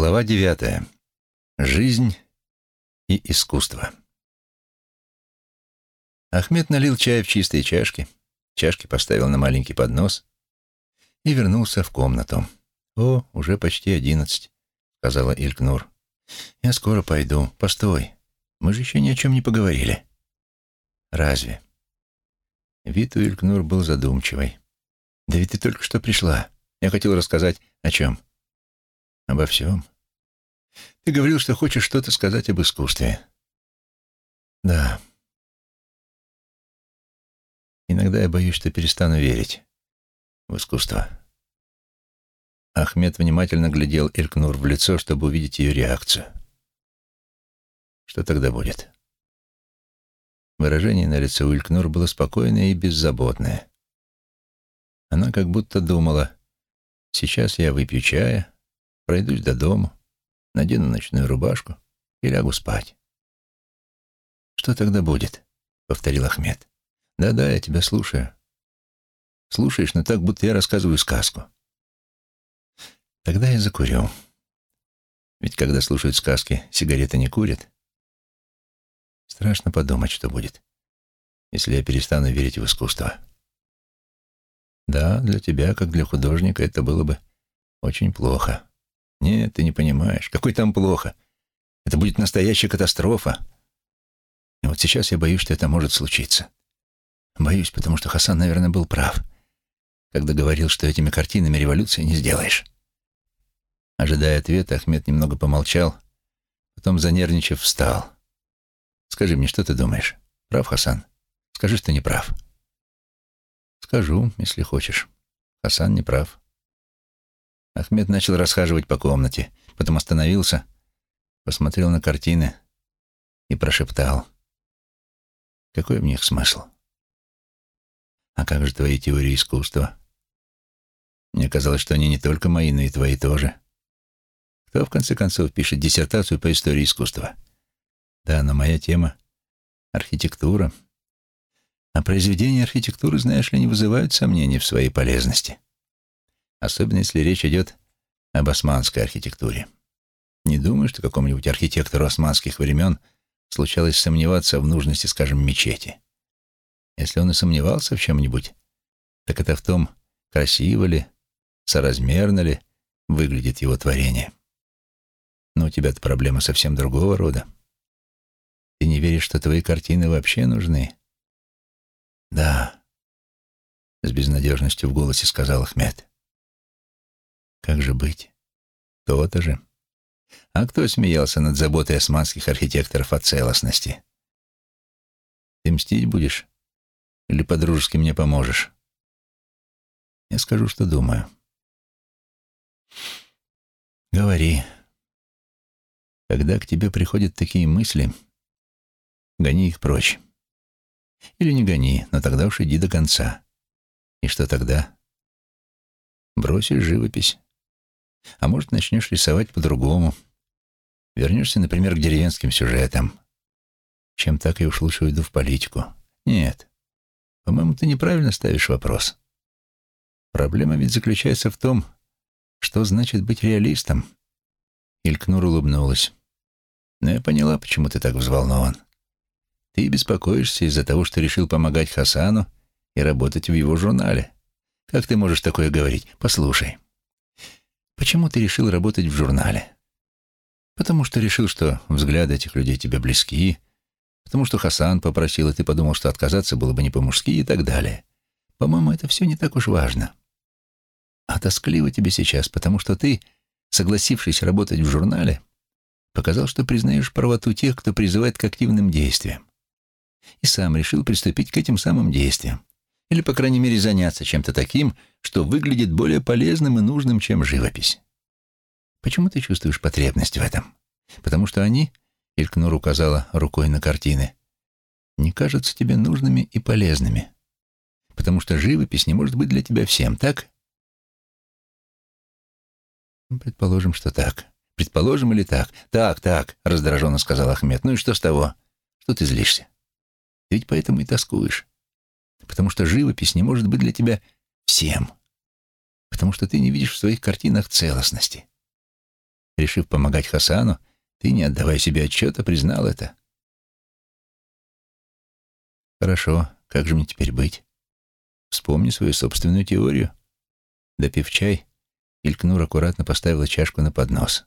Глава девятая. Жизнь и искусство. Ахмед налил чай в чистые чашки, чашки поставил на маленький поднос и вернулся в комнату. «О, уже почти одиннадцать», — сказала Илькнур. «Я скоро пойду. Постой. Мы же еще ни о чем не поговорили». «Разве?» Вид у Илькнур был задумчивый. «Да ведь ты только что пришла. Я хотел рассказать о чем?» «Обо всем. Ты говорил, что хочешь что-то сказать об искусстве». «Да. Иногда я боюсь, что перестану верить в искусство». Ахмед внимательно глядел Илькнур в лицо, чтобы увидеть ее реакцию. «Что тогда будет?» Выражение на лице у Илькнур было спокойное и беззаботное. Она как будто думала, «Сейчас я выпью чая, пройдусь до дому, надену ночную рубашку и лягу спать». «Что тогда будет?» — повторил Ахмед. «Да-да, я тебя слушаю. Слушаешь, но так, будто я рассказываю сказку». «Тогда я закурю. Ведь когда слушают сказки, сигареты не курят. Страшно подумать, что будет, если я перестану верить в искусство. Да, для тебя, как для художника, это было бы очень плохо. Нет, ты не понимаешь. Какой там плохо? Это будет настоящая катастрофа. И вот сейчас я боюсь, что это может случиться. Боюсь, потому что Хасан, наверное, был прав, когда говорил, что этими картинами революции не сделаешь. Ожидая ответа, Ахмед немного помолчал, потом, занервничав, встал. Скажи мне, что ты думаешь? Прав, Хасан? Скажи, что не прав. Скажу, если хочешь. Хасан не прав. Ахмед начал расхаживать по комнате, потом остановился, посмотрел на картины и прошептал. Какой в них смысл? А как же твои теории искусства? Мне казалось, что они не только мои, но и твои тоже. Кто, в конце концов, пишет диссертацию по истории искусства? — да, но моя тема — архитектура. А произведения архитектуры, знаешь ли, не вызывают сомнений в своей полезности. Особенно, если речь идет об османской архитектуре. Не думаю, что какому-нибудь архитектору османских времен случалось сомневаться в нужности, скажем, мечети. Если он и сомневался в чем-нибудь, так это в том, красиво ли, соразмерно ли выглядит его творение. Но у тебя-то проблема совсем другого рода. Ты не веришь, что твои картины вообще нужны? Да, с безнадежностью в голосе сказал Ахмед. Как же быть? То-то же. А кто смеялся над заботой османских архитекторов о целостности? Ты мстить будешь? Или по-дружески мне поможешь? Я скажу, что думаю. Говори. Когда к тебе приходят такие мысли, гони их прочь. Или не гони, но тогда уж иди до конца. И что тогда? Бросишь живопись. А может, начнешь рисовать по-другому. Вернешься, например, к деревенским сюжетам. Чем так, я уж лучше уйду в политику. Нет. По-моему, ты неправильно ставишь вопрос. Проблема ведь заключается в том, что значит быть реалистом. Илькнур улыбнулась. Но я поняла, почему ты так взволнован. Ты беспокоишься из-за того, что решил помогать Хасану и работать в его журнале. Как ты можешь такое говорить? Послушай. Почему ты решил работать в журнале? Потому что решил, что взгляды этих людей тебе близки, потому что Хасан попросил, и ты подумал, что отказаться было бы не по-мужски и так далее. По-моему, это все не так уж важно. А тоскливо тебе сейчас, потому что ты, согласившись работать в журнале, показал, что признаешь правоту тех, кто призывает к активным действиям и сам решил приступить к этим самым действиям. Или, по крайней мере, заняться чем-то таким, что выглядит более полезным и нужным, чем живопись. Почему ты чувствуешь потребность в этом? Потому что они, Илькнур указала рукой на картины, не кажутся тебе нужными и полезными. Потому что живопись не может быть для тебя всем, так? Предположим, что так. Предположим или так? Так, так, раздраженно сказал Ахмед. Ну и что с того? Что ты злишься? Ты ведь поэтому и тоскуешь. Потому что живопись не может быть для тебя всем. Потому что ты не видишь в своих картинах целостности. решив помогать Хасану, ты, не отдавая себе отчета, признал это. Хорошо, как же мне теперь быть? Вспомни свою собственную теорию. Допив чай, Илькнур аккуратно поставила чашку на поднос.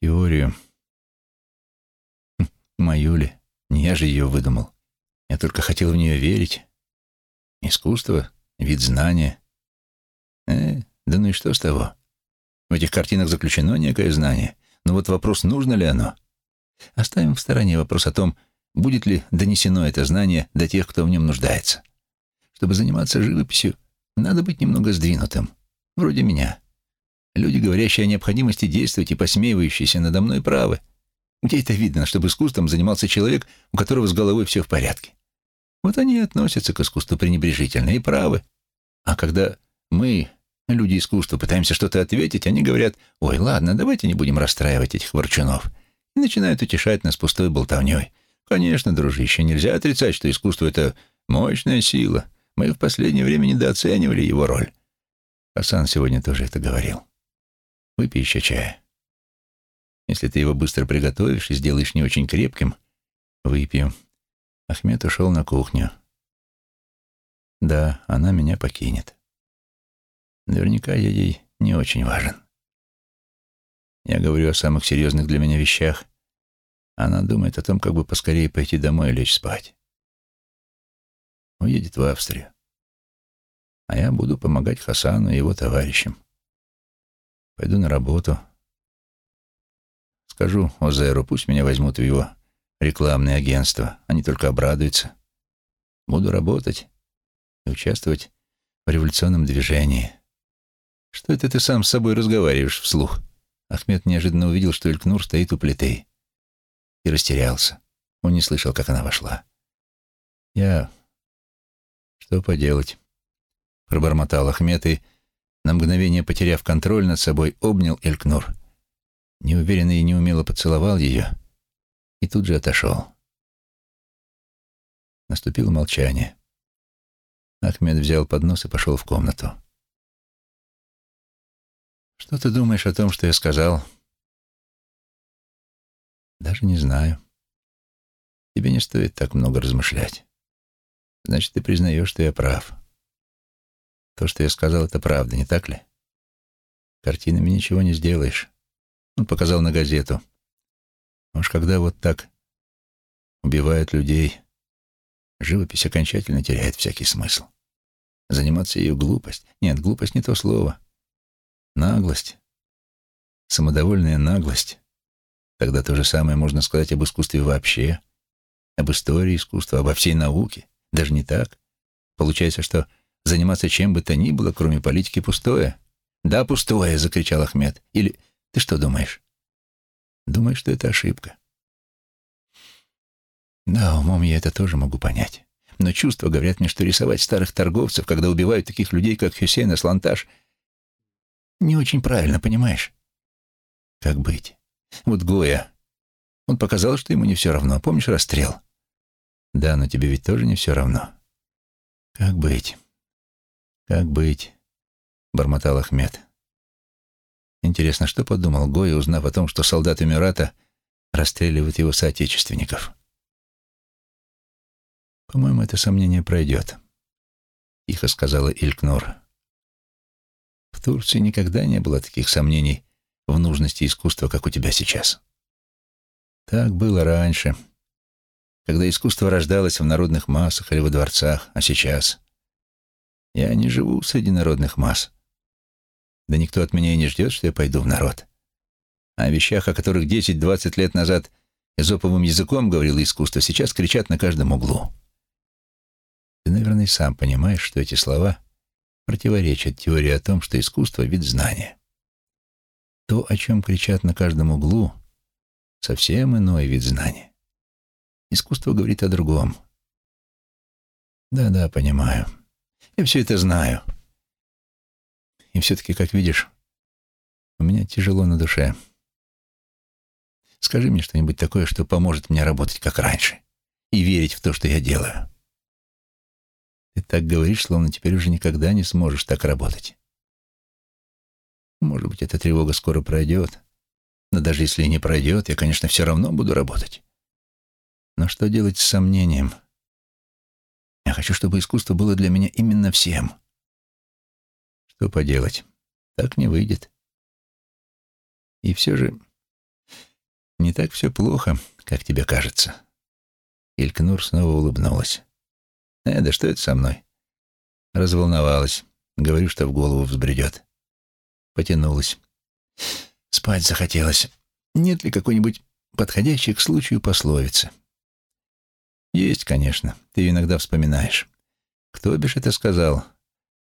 Теорию. Хм, мою ли? Не я же ее выдумал. Я только хотел в нее верить. Искусство, вид знания. Э, да ну и что с того? В этих картинах заключено некое знание. Но вот вопрос, нужно ли оно? Оставим в стороне вопрос о том, будет ли донесено это знание до тех, кто в нем нуждается. Чтобы заниматься живописью, надо быть немного сдвинутым, вроде меня. Люди, говорящие о необходимости действовать и посмеивающиеся надо мной, правы. Где это видно, чтобы искусством занимался человек, у которого с головой все в порядке? Вот они и относятся к искусству пренебрежительно и правы. А когда мы, люди искусства, пытаемся что-то ответить, они говорят, «Ой, ладно, давайте не будем расстраивать этих ворчунов». И начинают утешать нас пустой болтовней. Конечно, дружище, нельзя отрицать, что искусство — это мощная сила. Мы в последнее время недооценивали его роль. Асан сегодня тоже это говорил. Выпей еще чая. Если ты его быстро приготовишь и сделаешь не очень крепким, выпью. Ахмед ушел на кухню. Да, она меня покинет. Наверняка я ей не очень важен. Я говорю о самых серьезных для меня вещах. Она думает о том, как бы поскорее пойти домой и лечь спать. Уедет в Австрию. А я буду помогать Хасану и его товарищам. Пойду на работу. Скажу Озеру, пусть меня возьмут в его рекламное агентство. Они только обрадуются. Буду работать и участвовать в революционном движении. Что это ты сам с собой разговариваешь вслух? Ахмед неожиданно увидел, что Элькнур стоит у плиты. И растерялся. Он не слышал, как она вошла. Я... Что поделать? Пробормотал Ахмед и на мгновение потеряв контроль над собой, обнял Элькнур. Неуверенно и неумело поцеловал ее и тут же отошел. Наступило молчание. Ахмед взял поднос и пошел в комнату. «Что ты думаешь о том, что я сказал?» «Даже не знаю. Тебе не стоит так много размышлять. Значит, ты признаешь, что я прав. То, что я сказал, это правда, не так ли? Картинами ничего не сделаешь. Он показал на газету. Уж когда вот так убивают людей, живопись окончательно теряет всякий смысл. Заниматься ее глупость. Нет, глупость не то слово. Наглость. Самодовольная наглость. Тогда то же самое можно сказать об искусстве вообще, об истории искусства, обо всей науке. Даже не так. Получается, что Заниматься чем бы то ни было, кроме политики, пустое. «Да, пустое!» — закричал Ахмед. «Или ты что думаешь?» «Думаю, что это ошибка». Да, умом я это тоже могу понять. Но чувства говорят мне, что рисовать старых торговцев, когда убивают таких людей, как Хюсейн Асланташ, не очень правильно, понимаешь? Как быть? Вот Гоя. Он показал, что ему не все равно. Помнишь расстрел? Да, но тебе ведь тоже не все равно. Как быть? «Как быть?» — бормотал Ахмед. Интересно, что подумал Гой, узнав о том, что солдаты Мюрата расстреливают его соотечественников? «По-моему, это сомнение пройдет», — тихо сказала Илькнур. «В Турции никогда не было таких сомнений в нужности искусства, как у тебя сейчас. Так было раньше, когда искусство рождалось в народных массах или во дворцах, а сейчас...» Я не живу среди народных масс. Да никто от меня и не ждет, что я пойду в народ. А о вещах, о которых 10-20 лет назад эзоповым языком говорило искусство, сейчас кричат на каждом углу. Ты, наверное, сам понимаешь, что эти слова противоречат теории о том, что искусство — вид знания. То, о чем кричат на каждом углу, совсем иной вид знания. Искусство говорит о другом. Да-да, понимаю. Я все это знаю. И все-таки, как видишь, у меня тяжело на душе. Скажи мне что-нибудь такое, что поможет мне работать как раньше и верить в то, что я делаю. Ты так говоришь, словно теперь уже никогда не сможешь так работать. Может быть, эта тревога скоро пройдет. Но даже если не пройдет, я, конечно, все равно буду работать. Но что делать с сомнением? Я хочу, чтобы искусство было для меня именно всем. Что поделать? Так не выйдет. И все же не так все плохо, как тебе кажется. Илькнур снова улыбнулась. «Э, да что это со мной?» Разволновалась. Говорю, что в голову взбредет. Потянулась. Спать захотелось. Нет ли какой-нибудь подходящей к случаю пословицы? Есть, конечно. Ты иногда вспоминаешь. Кто бишь это сказал?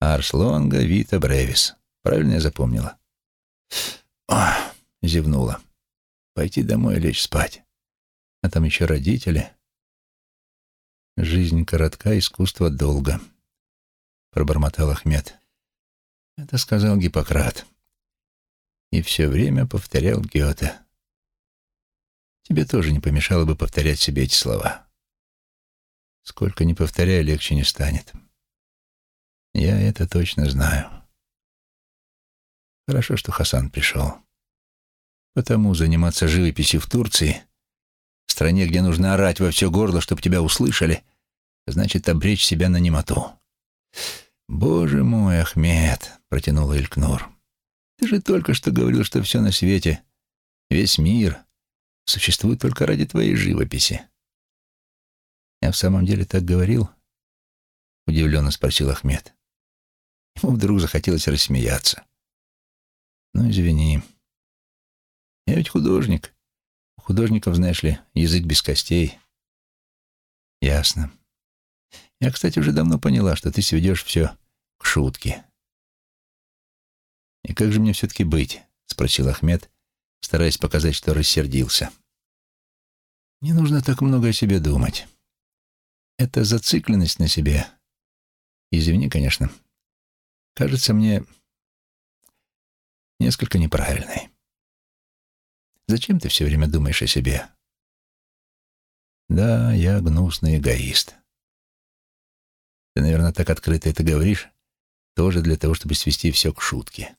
Арс лонга вита бревис. Правильно я запомнила? Ох, зевнула. Пойти домой и лечь спать. А там еще родители. Жизнь коротка, искусство долго. Пробормотал Ахмед. Это сказал Гиппократ. И все время повторял Гёте. Тебе тоже не помешало бы повторять себе эти слова. Сколько ни повторяй, легче не станет. Я это точно знаю. Хорошо, что Хасан пришел. Потому заниматься живописью в Турции, в стране, где нужно орать во все горло, чтобы тебя услышали, значит обречь себя на немоту. «Боже мой, Ахмед!» — протянул Илькнур. «Ты же только что говорил, что все на свете, весь мир, существует только ради твоей живописи. «Я в самом деле так говорил?» — удивленно спросил Ахмед. Ему вдруг захотелось рассмеяться. «Ну, извини. Я ведь художник. У художников, знаешь ли, язык без костей». «Ясно. Я, кстати, уже давно поняла, что ты сведешь все к шутке». «И как же мне все-таки быть?» — спросил Ахмед, стараясь показать, что рассердился. «Не нужно так много о себе думать». Эта зацикленность на себе, извини, конечно, кажется мне несколько неправильной. Зачем ты все время думаешь о себе? Да, я гнусный эгоист. Ты, наверное, так открыто это говоришь, тоже для того, чтобы свести все к шутке.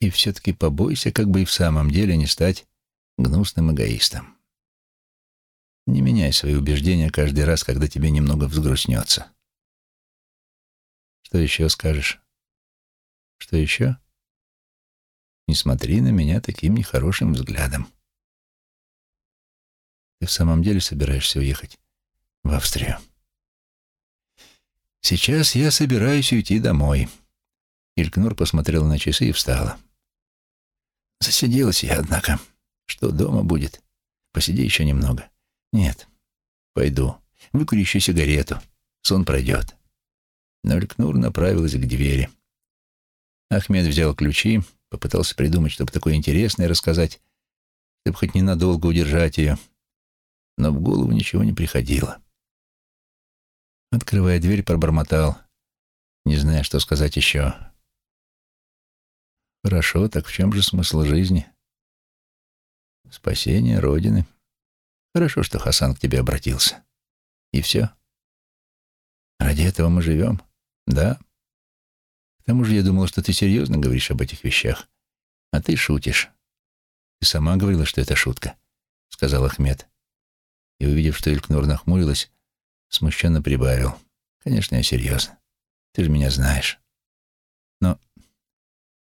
И все-таки побойся, как бы и в самом деле не стать гнусным эгоистом. Не меняй свои убеждения каждый раз, когда тебе немного взгрустнется. Что еще скажешь? Что еще? Не смотри на меня таким нехорошим взглядом. Ты в самом деле собираешься уехать в Австрию? Сейчас я собираюсь уйти домой. Илькнур посмотрела на часы и встала. Засиделась я, однако. Что дома будет? Посиди еще немного. Нет, пойду. Выкури еще сигарету. Сон пройдет. Но Элькнур направилась к двери. Ахмед взял ключи, попытался придумать, чтобы такое интересное рассказать, чтобы хоть ненадолго удержать ее. Но в голову ничего не приходило. Открывая дверь, пробормотал, не зная, что сказать еще. «Хорошо, так в чем же смысл жизни?» «Спасение Родины», Хорошо, что Хасан к тебе обратился. И все. Ради этого мы живем? Да. К тому же я думал, что ты серьезно говоришь об этих вещах. А ты шутишь. Ты сама говорила, что это шутка, — сказал Ахмед. И, увидев, что Илькнур нахмурилась, смущенно прибавил. Конечно, я серьезно. Ты же меня знаешь. Но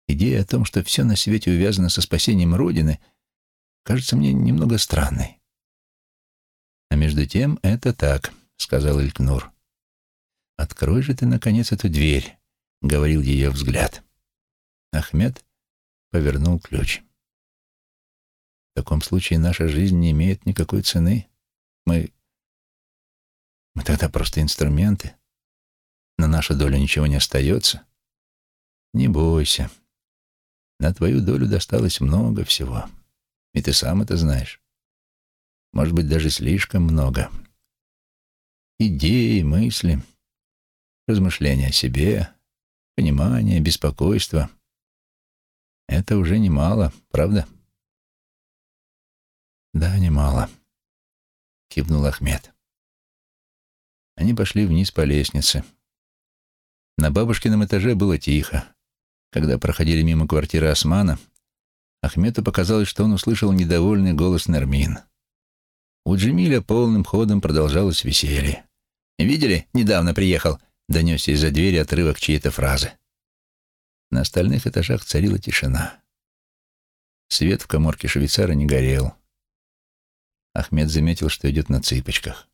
идея о том, что все на свете увязано со спасением Родины, кажется мне немного странной. «А между тем это так», — сказал Илькнур. «Открой же ты, наконец, эту дверь», — говорил ее взгляд. Ахмед повернул ключ. «В таком случае наша жизнь не имеет никакой цены. Мы... мы тогда просто инструменты. На нашу долю ничего не остается. Не бойся. На твою долю досталось много всего. И ты сам это знаешь может быть, даже слишком много. Идеи, мысли, размышления о себе, понимание, беспокойство — это уже немало, правда? Да, немало, — кивнул Ахмед. Они пошли вниз по лестнице. На бабушкином этаже было тихо. Когда проходили мимо квартиры Османа, Ахмету показалось, что он услышал недовольный голос Нермин. У Джемиля полным ходом продолжалось веселье. «Видели? Недавно приехал», — донесся из-за двери отрывок чьей-то фразы. На остальных этажах царила тишина. Свет в коморке швейцара не горел. Ахмед заметил, что идет на цыпочках.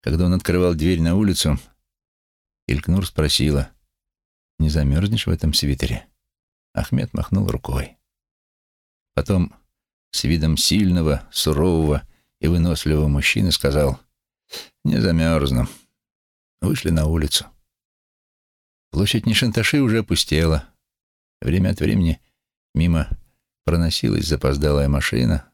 Когда он открывал дверь на улицу, Илькнур спросила, «Не замерзнешь в этом свитере?» Ахмед махнул рукой. Потом с видом сильного, сурового и выносливого мужчины сказал, «Не замерзну». Вышли на улицу. Площадь Нишанташи уже опустела. Время от времени мимо проносилась запоздалая машина.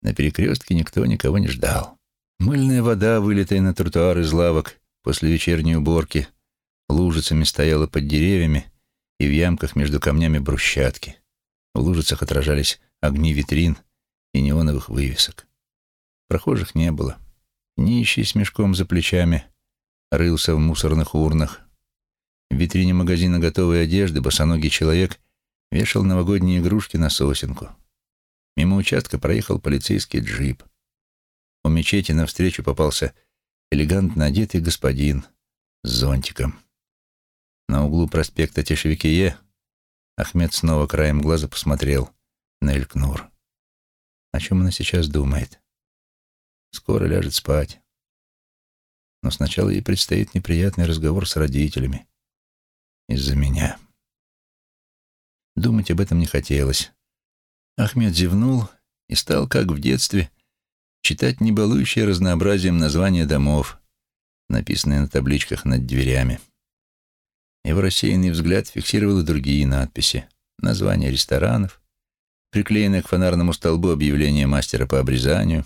На перекрестке никто никого не ждал. Мыльная вода, вылитая на тротуар из лавок после вечерней уборки, лужицами стояла под деревьями и в ямках между камнями брусчатки. В лужицах отражались огни витрин и неоновых вывесок. Прохожих не было. Нищий с мешком за плечами рылся в мусорных урнах. В витрине магазина готовой одежды босоногий человек вешал новогодние игрушки на сосенку. Мимо участка проехал полицейский джип. У мечети навстречу попался элегантно одетый господин с зонтиком. На углу проспекта Тешевикие Ахмед снова краем глаза посмотрел на Элькнур. О чем она сейчас думает? Скоро ляжет спать. Но сначала ей предстоит неприятный разговор с родителями из-за меня. Думать об этом не хотелось. Ахмед зевнул и стал, как в детстве, читать небалующее разнообразием названия домов, написанные на табличках над дверями. Его рассеянный взгляд фиксировал и другие надписи, названия ресторанов, приклеенные к фонарному столбу объявления мастера по обрезанию,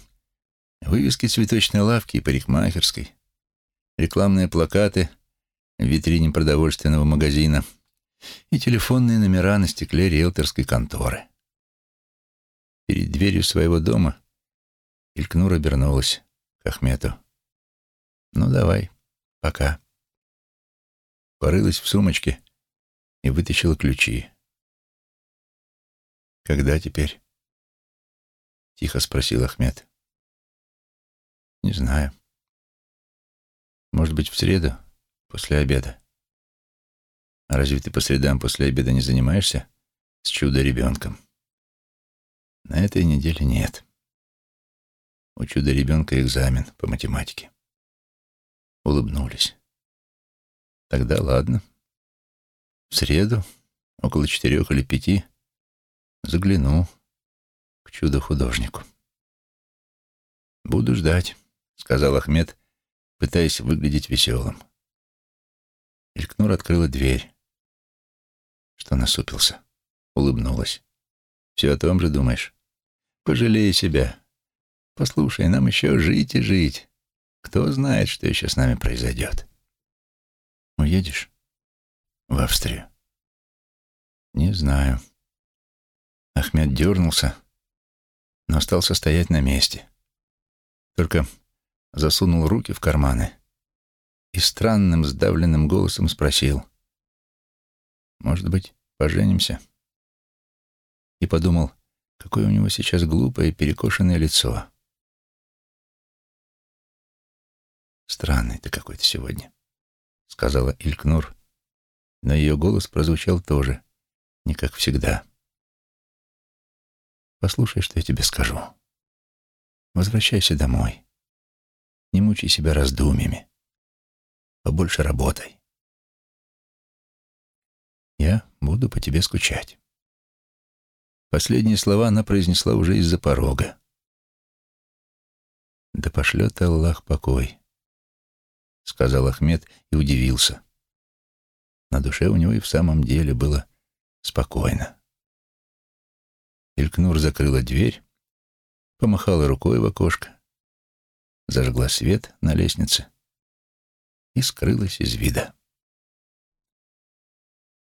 вывески цветочной лавки и парикмахерской, рекламные плакаты в витрине продовольственного магазина и телефонные номера на стекле риэлторской конторы. Перед дверью своего дома Илькнур обернулась к Ахмету. «Ну, давай, пока». Порылась в сумочке и вытащила ключи. «Когда теперь?» — тихо спросил Ахмед. «Не знаю. Может быть, в среду?» После обеда. А разве ты по средам после обеда не занимаешься с чудо-ребенком? На этой неделе нет. У чудо-ребенка экзамен по математике. Улыбнулись. Тогда ладно. В среду, около четырех или пяти, загляну к чудо-художнику. «Буду ждать», — сказал Ахмед, пытаясь выглядеть веселым. Илькнур открыла дверь. Что насупился? Улыбнулась. Все о том же думаешь? Пожалей себя. Послушай, нам еще жить и жить. Кто знает, что еще с нами произойдет. Уедешь? В Австрию? Не знаю. Ахмед дернулся, но остался стоять на месте. Только засунул руки в карманы и странным сдавленным голосом спросил. «Может быть, поженимся?» И подумал, какое у него сейчас глупое перекошенное лицо. «Странный ты какой-то сегодня», — сказала Илькнур, но ее голос прозвучал тоже, не как всегда. «Послушай, что я тебе скажу. Возвращайся домой. Не мучай себя раздумьями побольше работай. Я буду по тебе скучать. Последние слова она произнесла уже из-за порога. «Да пошлет Аллах покой», — сказал Ахмед и удивился. На душе у него и в самом деле было спокойно. Илькнур закрыла дверь, помахала рукой в окошко, зажгла свет на лестнице — и скрылась из вида.